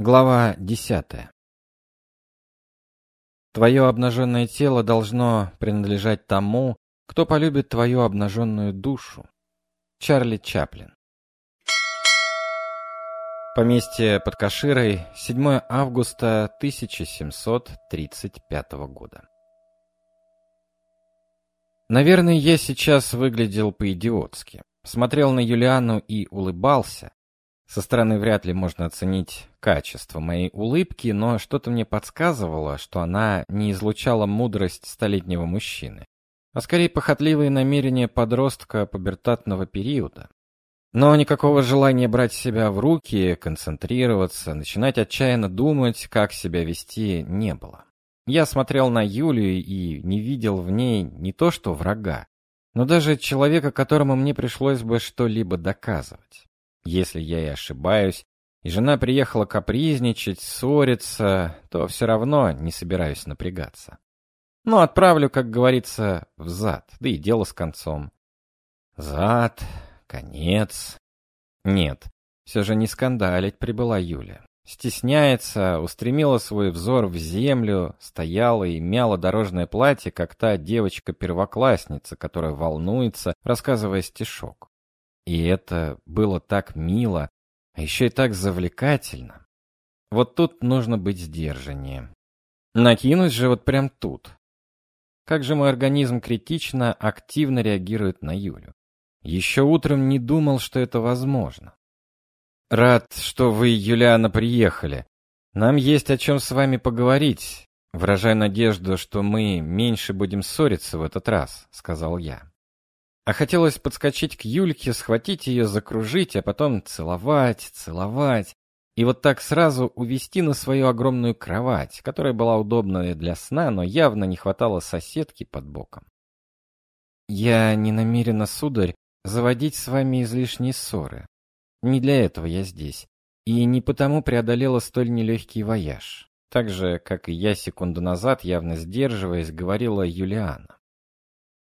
Глава десятая. Твое обнаженное тело должно принадлежать тому, кто полюбит твою обнаженную душу. Чарли Чаплин. Поместье под Каширой, 7 августа 1735 года. Наверное, я сейчас выглядел по-идиотски. Смотрел на Юлиану и улыбался, со стороны вряд ли можно оценить качество моей улыбки, но что-то мне подсказывало, что она не излучала мудрость столетнего мужчины, а скорее похотливые намерения подростка пубертатного периода. Но никакого желания брать себя в руки, концентрироваться, начинать отчаянно думать, как себя вести, не было. Я смотрел на Юлию и не видел в ней не то что врага, но даже человека, которому мне пришлось бы что-либо доказывать. Если я и ошибаюсь, и жена приехала капризничать, ссориться, то все равно не собираюсь напрягаться. Ну, отправлю, как говорится, в зад, да и дело с концом. Зад, конец. Нет, все же не скандалить прибыла Юля. Стесняется, устремила свой взор в землю, стояла и мяла дорожное платье, как та девочка-первоклассница, которая волнуется, рассказывая стишок. И это было так мило, а еще и так завлекательно. Вот тут нужно быть сдержаннее. Накинуть же вот прям тут. Как же мой организм критично, активно реагирует на Юлю. Еще утром не думал, что это возможно. Рад, что вы, Юлиана, приехали. Нам есть о чем с вами поговорить. Выражая надежду, что мы меньше будем ссориться в этот раз, сказал я. А хотелось подскочить к Юльке, схватить ее, закружить, а потом целовать, целовать. И вот так сразу увести на свою огромную кровать, которая была удобная для сна, но явно не хватало соседки под боком. «Я не намерена, сударь, заводить с вами излишние ссоры. Не для этого я здесь. И не потому преодолела столь нелегкий вояж. Так же, как и я секунду назад, явно сдерживаясь, говорила Юлиана.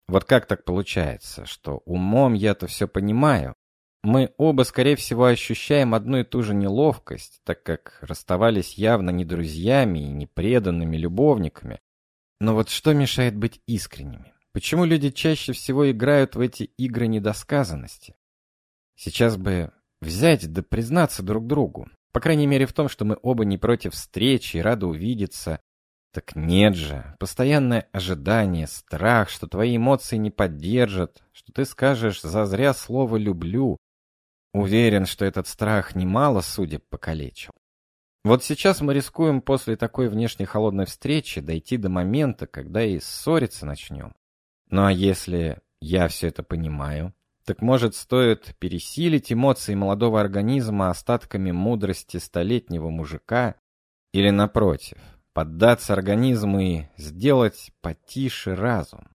Вот как так получается, что умом я-то все понимаю? Мы оба, скорее всего, ощущаем одну и ту же неловкость, так как расставались явно не друзьями и не преданными любовниками. Но вот что мешает быть искренними? Почему люди чаще всего играют в эти игры недосказанности? Сейчас бы взять да признаться друг другу. По крайней мере в том, что мы оба не против встречи и рады увидеться, так нет же, постоянное ожидание, страх, что твои эмоции не поддержат, что ты скажешь зазря слово «люблю». Уверен, что этот страх немало судеб покалечил. Вот сейчас мы рискуем после такой внешней холодной встречи дойти до момента, когда и ссориться начнем. Ну а если я все это понимаю, так может стоит пересилить эмоции молодого организма остатками мудрости столетнего мужика или напротив, поддаться организму и сделать потише разум.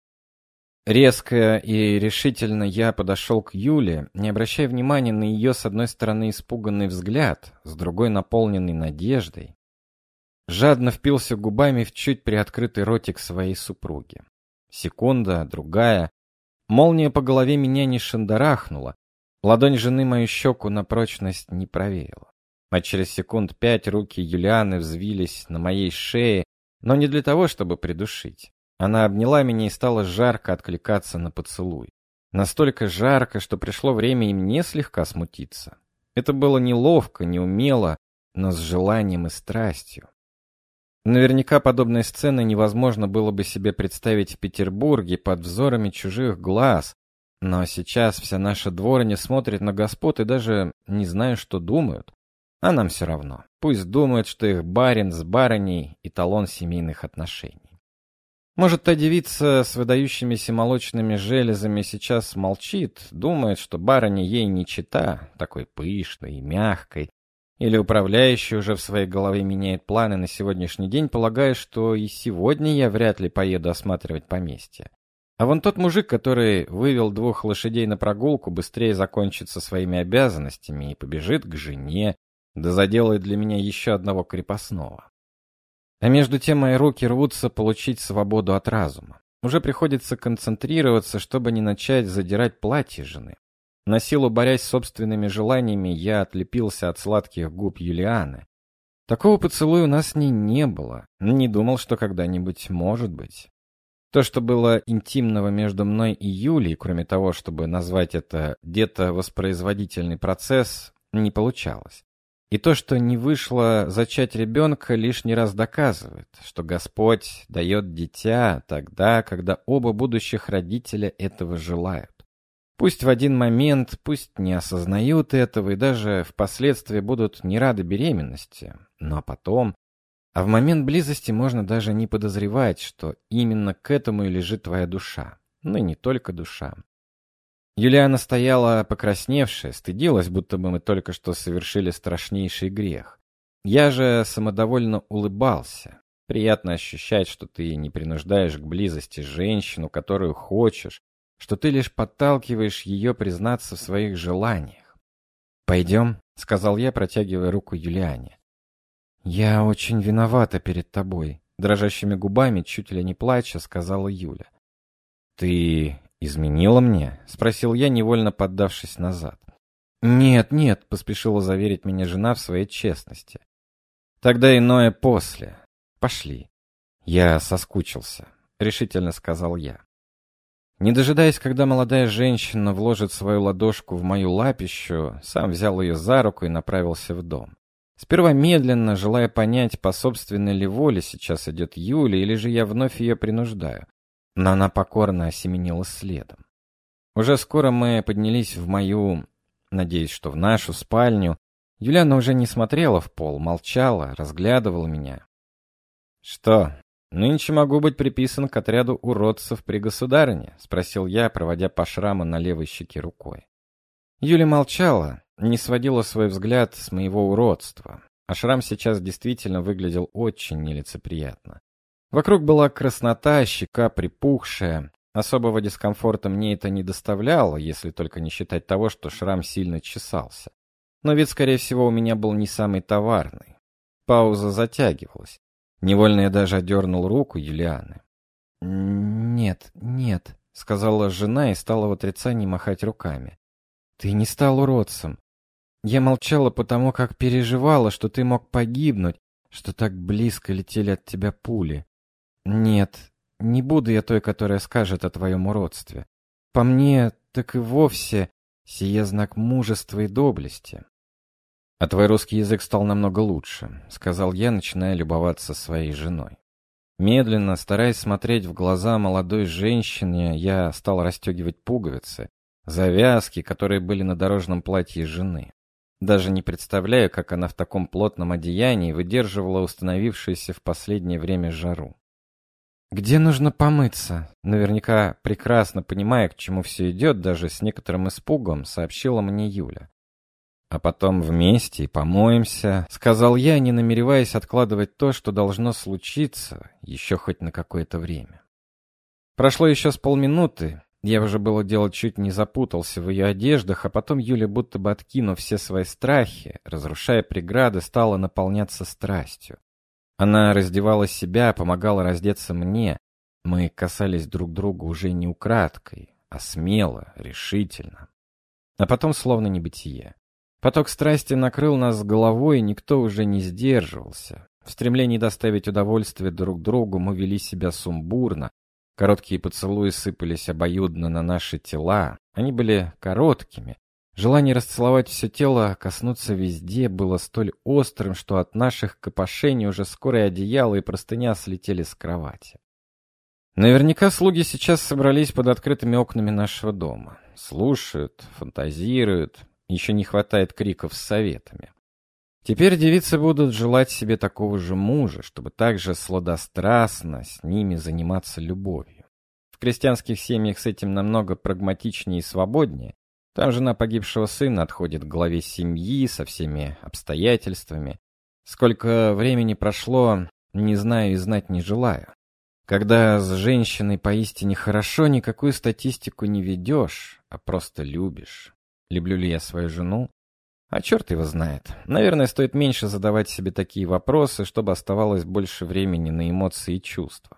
Резко и решительно я подошел к Юле, не обращая внимания на ее с одной стороны испуганный взгляд, с другой наполненный надеждой. Жадно впился губами в чуть приоткрытый ротик своей супруги. Секунда, другая. Молния по голове меня не шандарахнула. Ладонь жены мою щеку на прочность не проверила. А через секунд пять руки Юлианы взвились на моей шее, но не для того, чтобы придушить. Она обняла меня и стала жарко откликаться на поцелуй. Настолько жарко, что пришло время и мне слегка смутиться. Это было неловко, неумело, но с желанием и страстью. Наверняка подобной сцены невозможно было бы себе представить в Петербурге под взорами чужих глаз, но сейчас вся наша дворня смотрит на господ и даже не знаю, что думают. А нам все равно. Пусть думают, что их барин с барыней – эталон семейных отношений. Может, та девица с выдающимися молочными железами сейчас молчит, думает, что барыня ей не чита, такой пышной и мягкой, или управляющий уже в своей голове меняет планы на сегодняшний день, полагая, что и сегодня я вряд ли поеду осматривать поместье. А вон тот мужик, который вывел двух лошадей на прогулку, быстрее закончит со своими обязанностями и побежит к жене, да заделает для меня еще одного крепостного. А между тем мои руки рвутся получить свободу от разума. Уже приходится концентрироваться, чтобы не начать задирать платье жены. На силу борясь с собственными желаниями, я отлепился от сладких губ Юлианы. Такого поцелуя у нас с ней не было. Не думал, что когда-нибудь может быть. То, что было интимного между мной и Юлей, кроме того, чтобы назвать это где-то воспроизводительный процесс, не получалось. И то, что не вышло зачать ребенка, лишний раз доказывает, что Господь дает дитя тогда, когда оба будущих родителя этого желают. Пусть в один момент, пусть не осознают этого и даже впоследствии будут не рады беременности, но потом... А в момент близости можно даже не подозревать, что именно к этому и лежит твоя душа. Ну и не только душа. Юлиана стояла покрасневшая, стыдилась, будто бы мы только что совершили страшнейший грех. Я же самодовольно улыбался. Приятно ощущать, что ты не принуждаешь к близости женщину, которую хочешь, что ты лишь подталкиваешь ее признаться в своих желаниях. «Пойдем», — сказал я, протягивая руку Юлиане. «Я очень виновата перед тобой», — дрожащими губами, чуть ли не плача, сказала Юля. «Ты изменила мне?» — спросил я, невольно поддавшись назад. «Нет, нет», — поспешила заверить меня жена в своей честности. «Тогда иное после. Пошли». «Я соскучился», — решительно сказал я. Не дожидаясь, когда молодая женщина вложит свою ладошку в мою лапищу, сам взял ее за руку и направился в дом. Сперва медленно, желая понять, по собственной ли воле сейчас идет Юля, или же я вновь ее принуждаю. Но она покорно осеменила следом. Уже скоро мы поднялись в мою, надеюсь, что в нашу спальню. Юлиана уже не смотрела в пол, молчала, разглядывала меня. «Что, «Нынче могу быть приписан к отряду уродцев при государине?» — спросил я, проводя по шраму на левой щеке рукой. Юля молчала, не сводила свой взгляд с моего уродства, а шрам сейчас действительно выглядел очень нелицеприятно. Вокруг была краснота, щека припухшая. Особого дискомфорта мне это не доставляло, если только не считать того, что шрам сильно чесался. Но вид, скорее всего, у меня был не самый товарный. Пауза затягивалась. Невольно я даже отдернул руку Юлианы. «Нет, нет», — сказала жена и стала в отрицании махать руками. «Ты не стал уродцем. Я молчала потому, как переживала, что ты мог погибнуть, что так близко летели от тебя пули. Нет, не буду я той, которая скажет о твоем уродстве. По мне, так и вовсе сие знак мужества и доблести. «А твой русский язык стал намного лучше», — сказал я, начиная любоваться своей женой. Медленно, стараясь смотреть в глаза молодой женщине, я стал расстегивать пуговицы, завязки, которые были на дорожном платье жены. Даже не представляю, как она в таком плотном одеянии выдерживала установившуюся в последнее время жару. «Где нужно помыться?» Наверняка, прекрасно понимая, к чему все идет, даже с некоторым испугом, сообщила мне Юля. А потом вместе помоемся, сказал я, не намереваясь откладывать то, что должно случиться, еще хоть на какое-то время. Прошло еще с полминуты, я уже было дело чуть не запутался в ее одеждах, а потом Юля, будто бы откинув все свои страхи, разрушая преграды, стала наполняться страстью. Она раздевала себя, помогала раздеться мне. Мы касались друг друга уже не украдкой, а смело, решительно. А потом словно небытие. Поток страсти накрыл нас головой, и никто уже не сдерживался. В стремлении доставить удовольствие друг другу мы вели себя сумбурно. Короткие поцелуи сыпались обоюдно на наши тела. Они были короткими. Желание расцеловать все тело, коснуться везде, было столь острым, что от наших копошений уже скоро и одеяло, и простыня слетели с кровати. Наверняка слуги сейчас собрались под открытыми окнами нашего дома. Слушают, фантазируют, еще не хватает криков с советами. Теперь девицы будут желать себе такого же мужа, чтобы также сладострастно с ними заниматься любовью. В крестьянских семьях с этим намного прагматичнее и свободнее. Там жена погибшего сына отходит к главе семьи со всеми обстоятельствами. Сколько времени прошло, не знаю и знать не желаю. Когда с женщиной поистине хорошо, никакую статистику не ведешь, а просто любишь. Люблю ли я свою жену? А черт его знает. Наверное, стоит меньше задавать себе такие вопросы, чтобы оставалось больше времени на эмоции и чувства.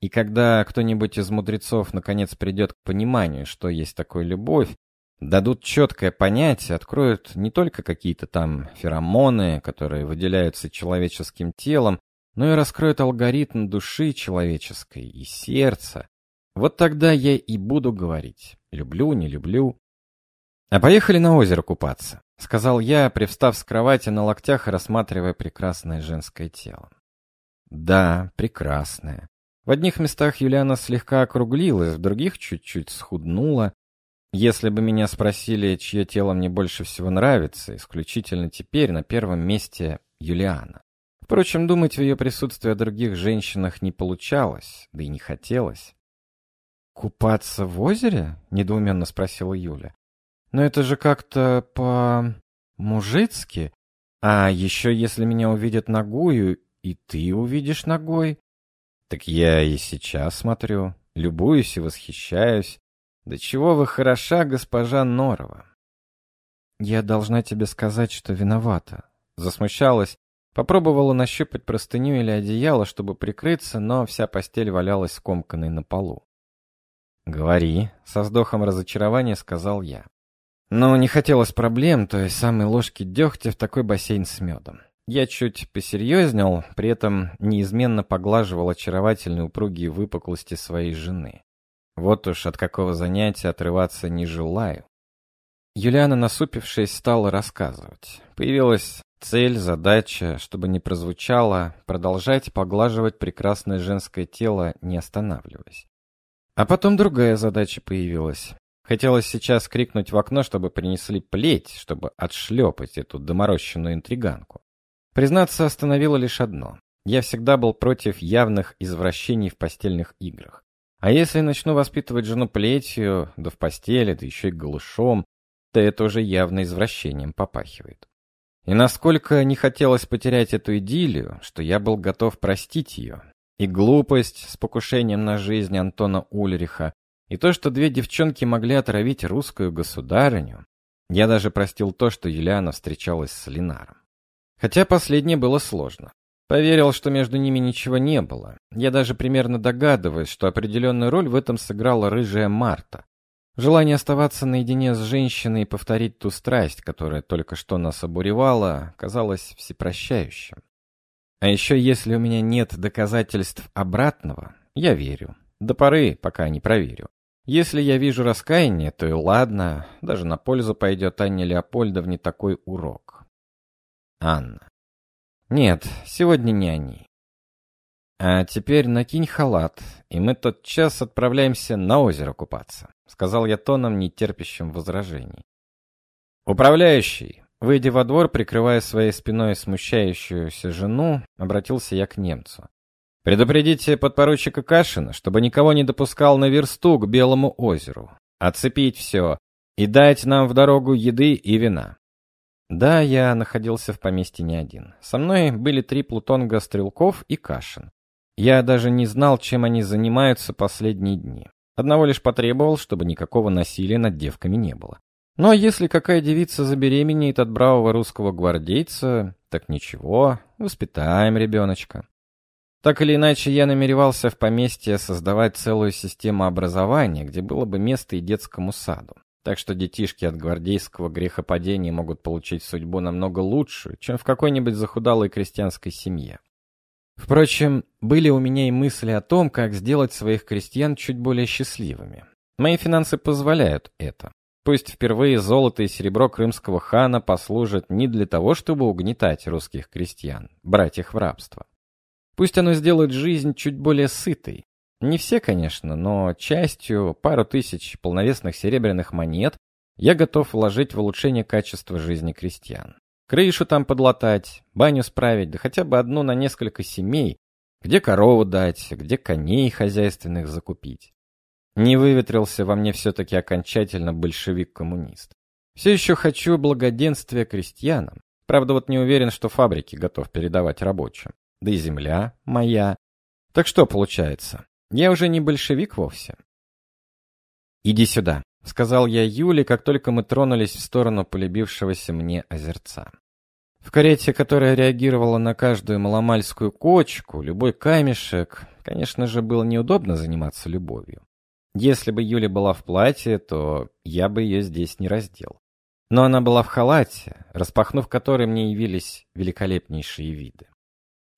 И когда кто-нибудь из мудрецов наконец придет к пониманию, что есть такое любовь, Дадут четкое понятие, откроют не только какие-то там феромоны, которые выделяются человеческим телом, но и раскроют алгоритм души человеческой и сердца. Вот тогда я и буду говорить, люблю, не люблю. А поехали на озеро купаться, сказал я, привстав с кровати на локтях и рассматривая прекрасное женское тело. Да, прекрасное. В одних местах Юлиана слегка округлилась, в других чуть-чуть схуднула. Если бы меня спросили, чье тело мне больше всего нравится, исключительно теперь на первом месте Юлиана. Впрочем, думать в ее присутствии о других женщинах не получалось, да и не хотелось. «Купаться в озере?» — недоуменно спросила Юля. «Но это же как-то по-мужицки. А еще если меня увидят ногую, и ты увидишь ногой, так я и сейчас смотрю, любуюсь и восхищаюсь. Да чего вы хороша, госпожа Норова. Я должна тебе сказать, что виновата. Засмущалась, попробовала нащупать простыню или одеяло, чтобы прикрыться, но вся постель валялась скомканной на полу. «Говори», — со вздохом разочарования сказал я. Но не хотелось проблем, то есть самой ложки дегтя в такой бассейн с медом. Я чуть посерьезнел, при этом неизменно поглаживал очаровательные упругие выпуклости своей жены. Вот уж от какого занятия отрываться не желаю. Юлиана, насупившись, стала рассказывать. Появилась цель, задача, чтобы не прозвучало, продолжать поглаживать прекрасное женское тело, не останавливаясь. А потом другая задача появилась. Хотелось сейчас крикнуть в окно, чтобы принесли плеть, чтобы отшлепать эту доморощенную интриганку. Признаться, остановило лишь одно. Я всегда был против явных извращений в постельных играх. А если начну воспитывать жену плетью, да в постели, да еще и голышом, то это уже явно извращением попахивает. И насколько не хотелось потерять эту идиллию, что я был готов простить ее. И глупость с покушением на жизнь Антона Ульриха, и то, что две девчонки могли отравить русскую государыню. Я даже простил то, что Юлиана встречалась с Ленаром. Хотя последнее было сложно. Поверил, что между ними ничего не было. Я даже примерно догадываюсь, что определенную роль в этом сыграла рыжая Марта. Желание оставаться наедине с женщиной и повторить ту страсть, которая только что нас обуревала, казалось всепрощающим. А еще если у меня нет доказательств обратного, я верю. До поры, пока не проверю. Если я вижу раскаяние, то и ладно, даже на пользу пойдет Анне Леопольдовне такой урок. Анна. Нет, сегодня не они. А теперь накинь халат, и мы тот час отправляемся на озеро купаться, сказал я тоном, не терпящим возражений. Управляющий, выйдя во двор, прикрывая своей спиной смущающуюся жену, обратился я к немцу. Предупредите подпоручика Кашина, чтобы никого не допускал на версту к Белому озеру. Оцепить все и дать нам в дорогу еды и вина. Да, я находился в поместье не один. Со мной были три плутонга Стрелков и Кашин. Я даже не знал, чем они занимаются последние дни. Одного лишь потребовал, чтобы никакого насилия над девками не было. Но если какая девица забеременеет от бравого русского гвардейца, так ничего, воспитаем ребеночка. Так или иначе, я намеревался в поместье создавать целую систему образования, где было бы место и детскому саду. Так что детишки от гвардейского грехопадения могут получить судьбу намного лучшую, чем в какой-нибудь захудалой крестьянской семье. Впрочем, были у меня и мысли о том, как сделать своих крестьян чуть более счастливыми. Мои финансы позволяют это. Пусть впервые золото и серебро крымского хана послужат не для того, чтобы угнетать русских крестьян, брать их в рабство. Пусть оно сделает жизнь чуть более сытой, не все, конечно, но частью, пару тысяч полновесных серебряных монет я готов вложить в улучшение качества жизни крестьян. Крышу там подлатать, баню справить, да хотя бы одну на несколько семей, где корову дать, где коней хозяйственных закупить. Не выветрился во мне все-таки окончательно большевик-коммунист. Все еще хочу благоденствия крестьянам. Правда, вот не уверен, что фабрики готов передавать рабочим. Да и земля моя. Так что получается? Я уже не большевик вовсе. «Иди сюда», — сказал я Юле, как только мы тронулись в сторону полюбившегося мне озерца. В карете, которая реагировала на каждую маломальскую кочку, любой камешек, конечно же, было неудобно заниматься любовью. Если бы Юля была в платье, то я бы ее здесь не раздел. Но она была в халате, распахнув который мне явились великолепнейшие виды.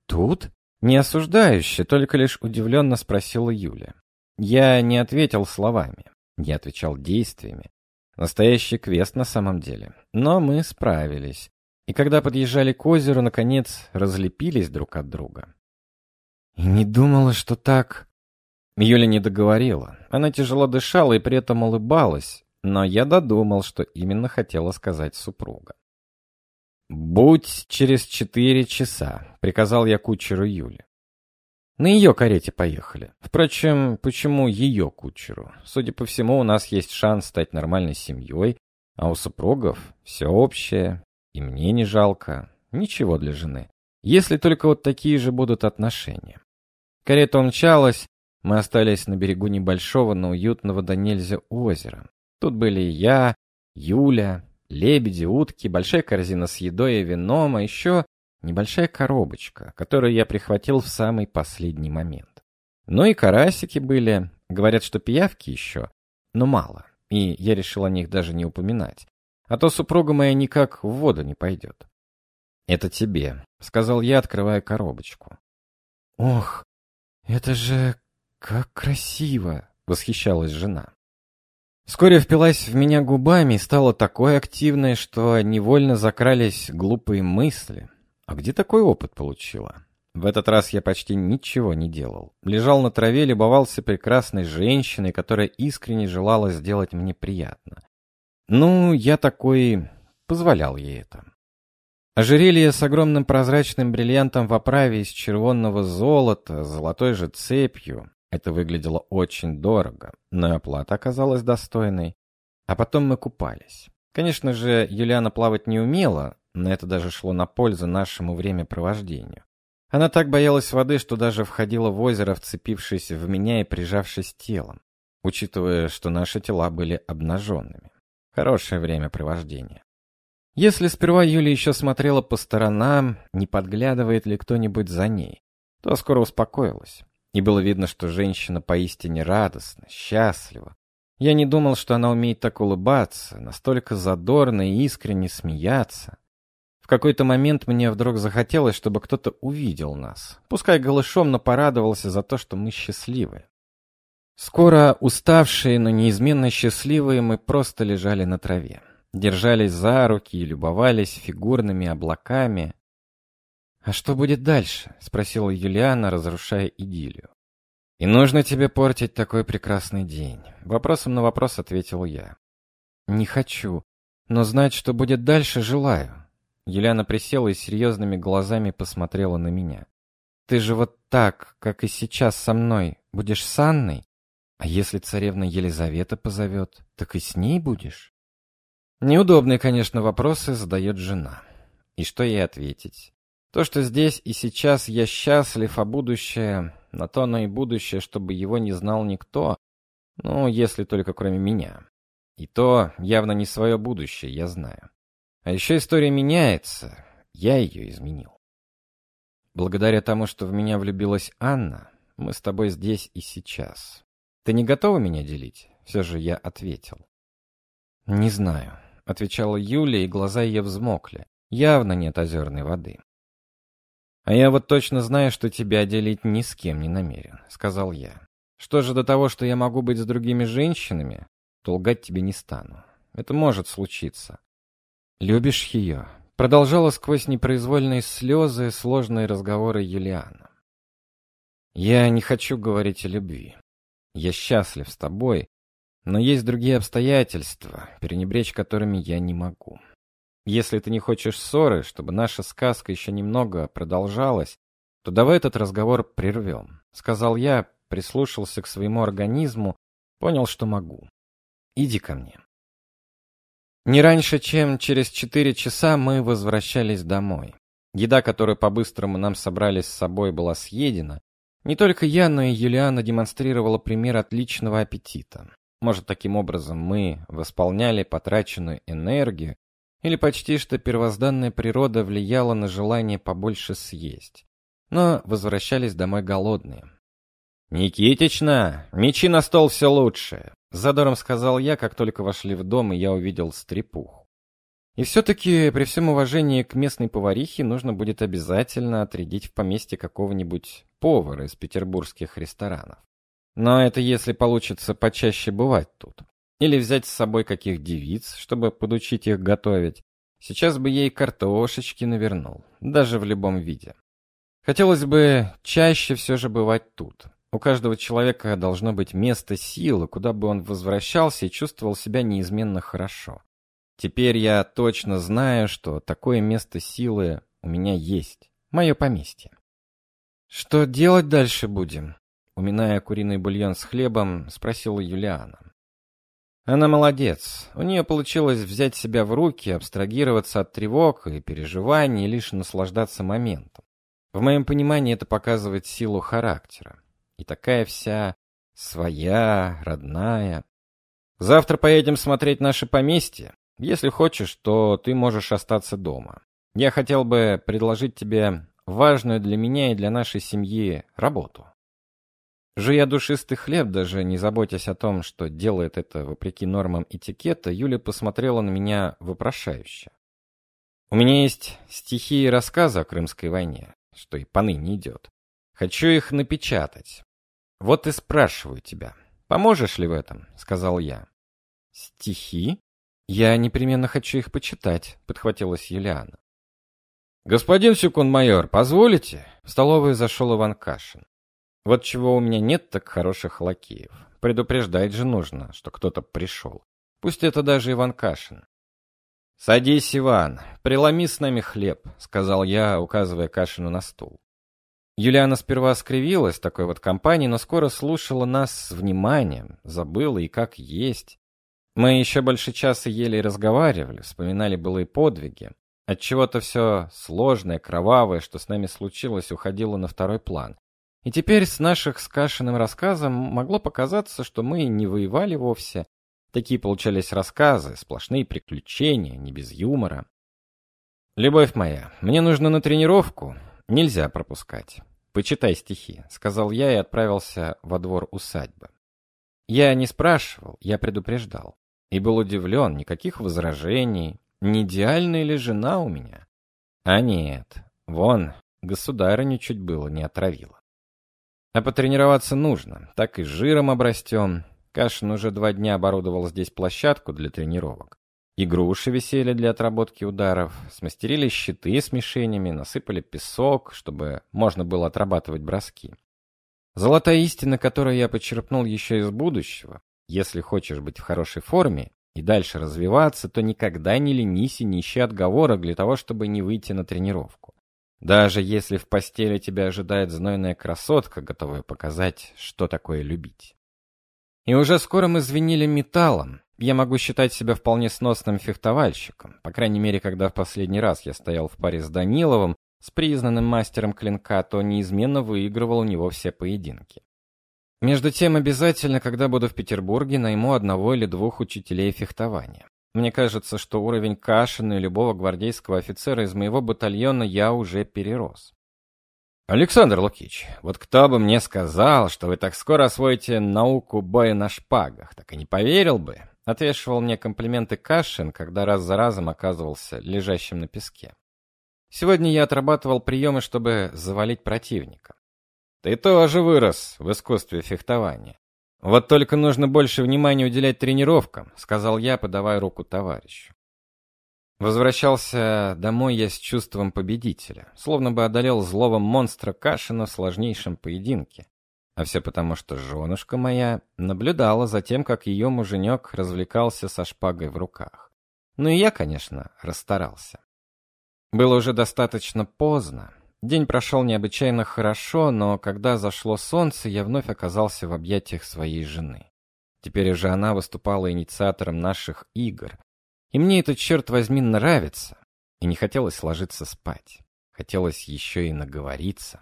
«Тут?» Не осуждающе, только лишь удивленно спросила Юля. Я не ответил словами, я отвечал действиями. Настоящий квест на самом деле. Но мы справились. И когда подъезжали к озеру, наконец разлепились друг от друга. И не думала, что так... Юля не договорила. Она тяжело дышала и при этом улыбалась, но я додумал, что именно хотела сказать супруга. «Будь через четыре часа», — приказал я кучеру Юле. На ее карете поехали. Впрочем, почему ее кучеру? Судя по всему, у нас есть шанс стать нормальной семьей, а у супругов все общее, и мне не жалко. Ничего для жены. Если только вот такие же будут отношения. Карета умчалась, мы остались на берегу небольшого, но уютного до нельзя озера. Тут были я, Юля, лебеди, утки, большая корзина с едой и вином, а еще небольшая коробочка, которую я прихватил в самый последний момент. Ну и карасики были, говорят, что пиявки еще, но мало, и я решил о них даже не упоминать, а то супруга моя никак в воду не пойдет. «Это тебе», — сказал я, открывая коробочку. «Ох, это же как красиво!» — восхищалась жена. Вскоре впилась в меня губами и стала такой активной, что невольно закрались глупые мысли. А где такой опыт получила? В этот раз я почти ничего не делал. Лежал на траве, любовался прекрасной женщиной, которая искренне желала сделать мне приятно. Ну, я такой позволял ей это. Ожерелье с огромным прозрачным бриллиантом в оправе из червонного золота, золотой же цепью, это выглядело очень дорого, но оплата оказалась достойной. А потом мы купались. Конечно же, Юлиана плавать не умела, но это даже шло на пользу нашему времяпровождению. Она так боялась воды, что даже входила в озеро, вцепившись в меня и прижавшись телом, учитывая, что наши тела были обнаженными. Хорошее времяпровождение. Если сперва Юля еще смотрела по сторонам, не подглядывает ли кто-нибудь за ней, то скоро успокоилась. И было видно, что женщина поистине радостна, счастлива. Я не думал, что она умеет так улыбаться, настолько задорно и искренне смеяться. В какой-то момент мне вдруг захотелось, чтобы кто-то увидел нас. Пускай голышом, но порадовался за то, что мы счастливы. Скоро уставшие, но неизменно счастливые, мы просто лежали на траве. Держались за руки и любовались фигурными облаками, «А что будет дальше?» — спросила Юлиана, разрушая идиллию. «И нужно тебе портить такой прекрасный день?» Вопросом на вопрос ответил я. «Не хочу, но знать, что будет дальше, желаю». Юлиана присела и серьезными глазами посмотрела на меня. «Ты же вот так, как и сейчас со мной, будешь с Анной? А если царевна Елизавета позовет, так и с ней будешь?» Неудобные, конечно, вопросы задает жена. И что ей ответить? То, что здесь и сейчас я счастлив, а будущее, на то оно и будущее, чтобы его не знал никто, ну, если только кроме меня. И то явно не свое будущее, я знаю. А еще история меняется, я ее изменил. Благодаря тому, что в меня влюбилась Анна, мы с тобой здесь и сейчас. Ты не готова меня делить? Все же я ответил. Не знаю, отвечала Юля, и глаза ее взмокли. Явно нет озерной воды. «А я вот точно знаю, что тебя делить ни с кем не намерен», — сказал я. «Что же до того, что я могу быть с другими женщинами, то лгать тебе не стану. Это может случиться». «Любишь ее?» — продолжала сквозь непроизвольные слезы сложные разговоры Юлиана. «Я не хочу говорить о любви. Я счастлив с тобой, но есть другие обстоятельства, перенебречь которыми я не могу. Если ты не хочешь ссоры, чтобы наша сказка еще немного продолжалась, то давай этот разговор прервем. Сказал я, прислушался к своему организму, понял, что могу. Иди ко мне. Не раньше, чем через четыре часа мы возвращались домой. Еда, которую по-быстрому нам собрали с собой, была съедена. Не только я, но и Юлиана демонстрировала пример отличного аппетита. Может, таким образом мы восполняли потраченную энергию, или почти что первозданная природа влияла на желание побольше съесть. Но возвращались домой голодные. «Никитична, мечи на стол все лучше», — задором сказал я, как только вошли в дом, и я увидел стрепуху. И все-таки, при всем уважении к местной поварихе, нужно будет обязательно отрядить в поместье какого-нибудь повара из петербургских ресторанов. Но это если получится почаще бывать тут. Или взять с собой каких девиц, чтобы подучить их готовить. Сейчас бы ей картошечки навернул, даже в любом виде. Хотелось бы чаще все же бывать тут. У каждого человека должно быть место силы, куда бы он возвращался и чувствовал себя неизменно хорошо. Теперь я точно знаю, что такое место силы у меня есть. Мое поместье. Что делать дальше будем? Уминая куриный бульон с хлебом, спросила Юлиана. Она молодец. У нее получилось взять себя в руки, абстрагироваться от тревог и переживаний и лишь наслаждаться моментом. В моем понимании это показывает силу характера. И такая вся своя, родная. Завтра поедем смотреть наше поместье. Если хочешь, то ты можешь остаться дома. Я хотел бы предложить тебе важную для меня и для нашей семьи работу. Жуя душистый хлеб, даже не заботясь о том, что делает это вопреки нормам этикета, Юля посмотрела на меня вопрошающе. У меня есть стихи и рассказы о Крымской войне, что и поныне идет. Хочу их напечатать. Вот и спрашиваю тебя, поможешь ли в этом? Сказал я. Стихи? Я непременно хочу их почитать, подхватилась Юлиана. Господин секунд-майор, позволите? В столовую зашел Иван Кашин. Вот чего у меня нет так хороших лакеев. Предупреждать же нужно, что кто-то пришел. Пусть это даже Иван Кашин. «Садись, Иван, преломи с нами хлеб», — сказал я, указывая Кашину на стул. Юлиана сперва скривилась такой вот компании, но скоро слушала нас с вниманием, забыла и как есть. Мы еще больше часа ели и разговаривали, вспоминали былые подвиги. Отчего-то все сложное, кровавое, что с нами случилось, уходило на второй план. И теперь с наших с Кашиным рассказом могло показаться, что мы не воевали вовсе. Такие получались рассказы, сплошные приключения, не без юмора. «Любовь моя, мне нужно на тренировку. Нельзя пропускать. Почитай стихи», — сказал я и отправился во двор усадьбы. Я не спрашивал, я предупреждал. И был удивлен, никаких возражений. Не идеальная ли жена у меня? А нет, вон, государыню чуть было не отравила. А потренироваться нужно, так и жиром обрастем. Кашин уже два дня оборудовал здесь площадку для тренировок. Игруши висели для отработки ударов, смастерили щиты с мишенями, насыпали песок, чтобы можно было отрабатывать броски. Золотая истина, которую я почерпнул еще из будущего, если хочешь быть в хорошей форме и дальше развиваться, то никогда не ленись и не ищи отговорок для того, чтобы не выйти на тренировку. Даже если в постели тебя ожидает знойная красотка, готовая показать, что такое любить. И уже скоро мы звенили металлом. Я могу считать себя вполне сносным фехтовальщиком. По крайней мере, когда в последний раз я стоял в паре с Даниловым, с признанным мастером клинка, то неизменно выигрывал у него все поединки. Между тем, обязательно, когда буду в Петербурге, найму одного или двух учителей фехтования. Мне кажется, что уровень Кашина и любого гвардейского офицера из моего батальона я уже перерос. Александр Лукич, вот кто бы мне сказал, что вы так скоро освоите науку боя на шпагах, так и не поверил бы. Отвешивал мне комплименты Кашин, когда раз за разом оказывался лежащим на песке. Сегодня я отрабатывал приемы, чтобы завалить противника. Ты тоже вырос в искусстве фехтования. «Вот только нужно больше внимания уделять тренировкам», — сказал я, подавая руку товарищу. Возвращался домой я с чувством победителя, словно бы одолел злого монстра Кашина в сложнейшем поединке. А все потому, что женушка моя наблюдала за тем, как ее муженек развлекался со шпагой в руках. Ну и я, конечно, расстарался. Было уже достаточно поздно, День прошел необычайно хорошо, но когда зашло солнце, я вновь оказался в объятиях своей жены. Теперь уже она выступала инициатором наших игр. И мне это, черт возьми, нравится. И не хотелось ложиться спать. Хотелось еще и наговориться.